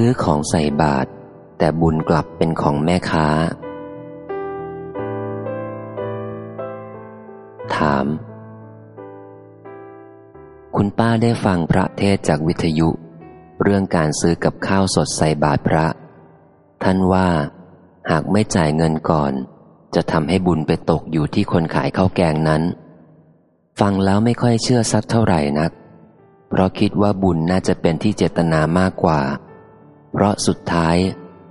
ซื้อของใส่บาตรแต่บุญกลับเป็นของแม่ค้า ถาม คุณป้าได้ฟังพระเทศจากวิทยุ เรื่องการซื้อกับข้าวสดใส่บาตรพระ ท่านว่า หากไม่จ่ายเงินก่อน จะทำให้บุญไปตกอยู่ที่คนขายข้าวแกงนั้น ฟังแล้วไม่ค่อยเชื่อสักเท่าไหร่นัก เพราะคิดว่าบุญน่าจะเป็นที่เจตนามากกว่า เพราะสุดท้าย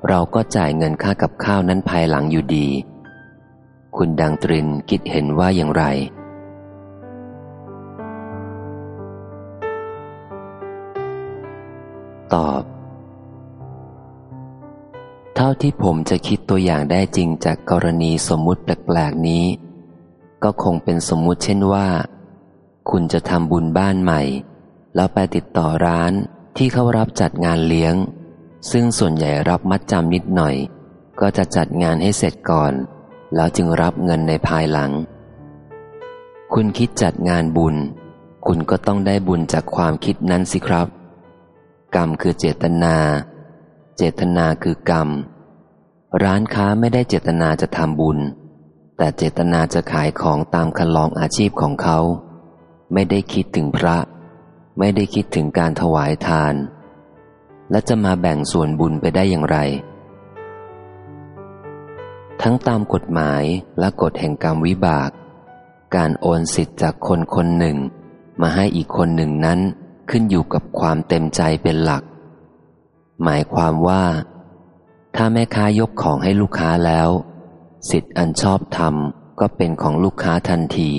เราก็จ่ายเงินค่ากับข้าวนั้นภายหลังอยู่ดี คุณดังตรินคิดเห็นว่าอย่างไร ตอบ เท่าที่ผมจะคิดตัวอย่างได้จริงจากกรณีสมมุติแปลกๆนี้ ก็คงเป็นสมมุติเช่นว่า คุณจะทำบุญบ้านใหม่ แล้วไปติดต่อร้านที่เขารับจัดงานเลี้ยง ซึ่งส่วนใหญ่รับมัดจำนิดหน่อย ก็จะจัดงานให้เสร็จก่อน แล้วจึงรับเงินในภายหลัง คุณคิดจัดงานบุญ คุณก็ต้องได้บุญจากความคิดนั้นสิครับ กรรมคือเจตนา เจตนาคือกรรม ร้านค้าไม่ได้เจตนาจะทำบุญ แต่เจตนาจะขายของตามคันลองอาชีพของเขา ไม่ได้คิดถึงพระ ไม่ได้คิดถึงการถวายทาน และจะมาแบ่งส่วนบุญไปได้อย่างไร ทั้งตามกฎหมายและกฎแห่งกรรมวิบาก การโอนสิทธิ์จากคนคนหนึ่ง มาให้อีกคนหนึ่งนั้นขึ้นอยู่กับความเต็มใจเป็นหลัก หมายความว่า ถ้าแม่ค้ายกของให้ลูกค้าแล้ว สิทธิ์อันชอบธรรมก็เป็นของลูกค้าทันที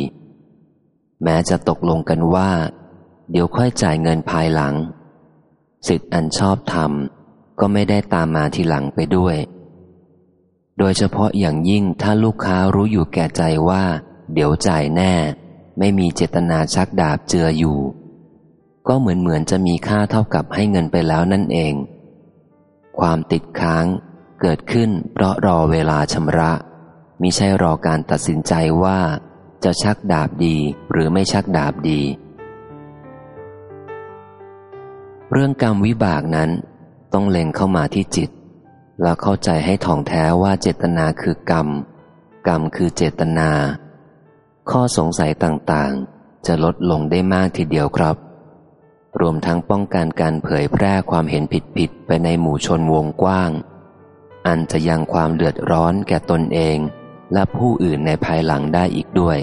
แม้จะตกลงกันว่า เดี๋ยวค่อยจ่ายเงินภายหลัง สิทธิ์อันชอบธรรมก็ไม่ได้ตามมาทีหลังไปด้วย โดยเฉพาะอย่างยิ่งถ้าลูกค้ารู้อยู่แก่ใจว่า เดี๋ยวจ่ายแน่ ไม่มีเจตนาชักดาบเจืออยู่ ก็เหมือนเหมือนจะมีค่าเท่ากับให้เงินไปแล้วนั่นเอง ความติดค้างเกิดขึ้นเพราะรอเวลาชำระมิใช่รอการตัดสินใจว่า จะชักดาบดีหรือไม่ชักดาบดี เรื่องกรรมวิบากนั้น ต้องเล็งเข้ามาที่จิต แล้วเข้าใจให้ถ่องแท้ว่าเจตนาคือกรรม กรรมคือเจตนา ข้อสงสัยต่างๆ จะลดลงได้มากทีเดียวครับ รวมทั้งป้องกันการเผยแพร่ความเห็นผิดๆไปในหมู่ชนวงกว้าง อันจะยังความเดือดร้อนแก่ตนเอง และผู้อื่นในภายหลังได้อีกด้วย